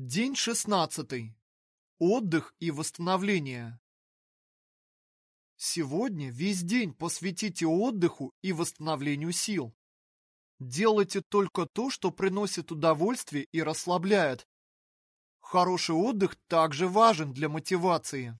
День шестнадцатый. Отдых и восстановление. Сегодня весь день посвятите отдыху и восстановлению сил. Делайте только то, что приносит удовольствие и расслабляет. Хороший отдых также важен для мотивации.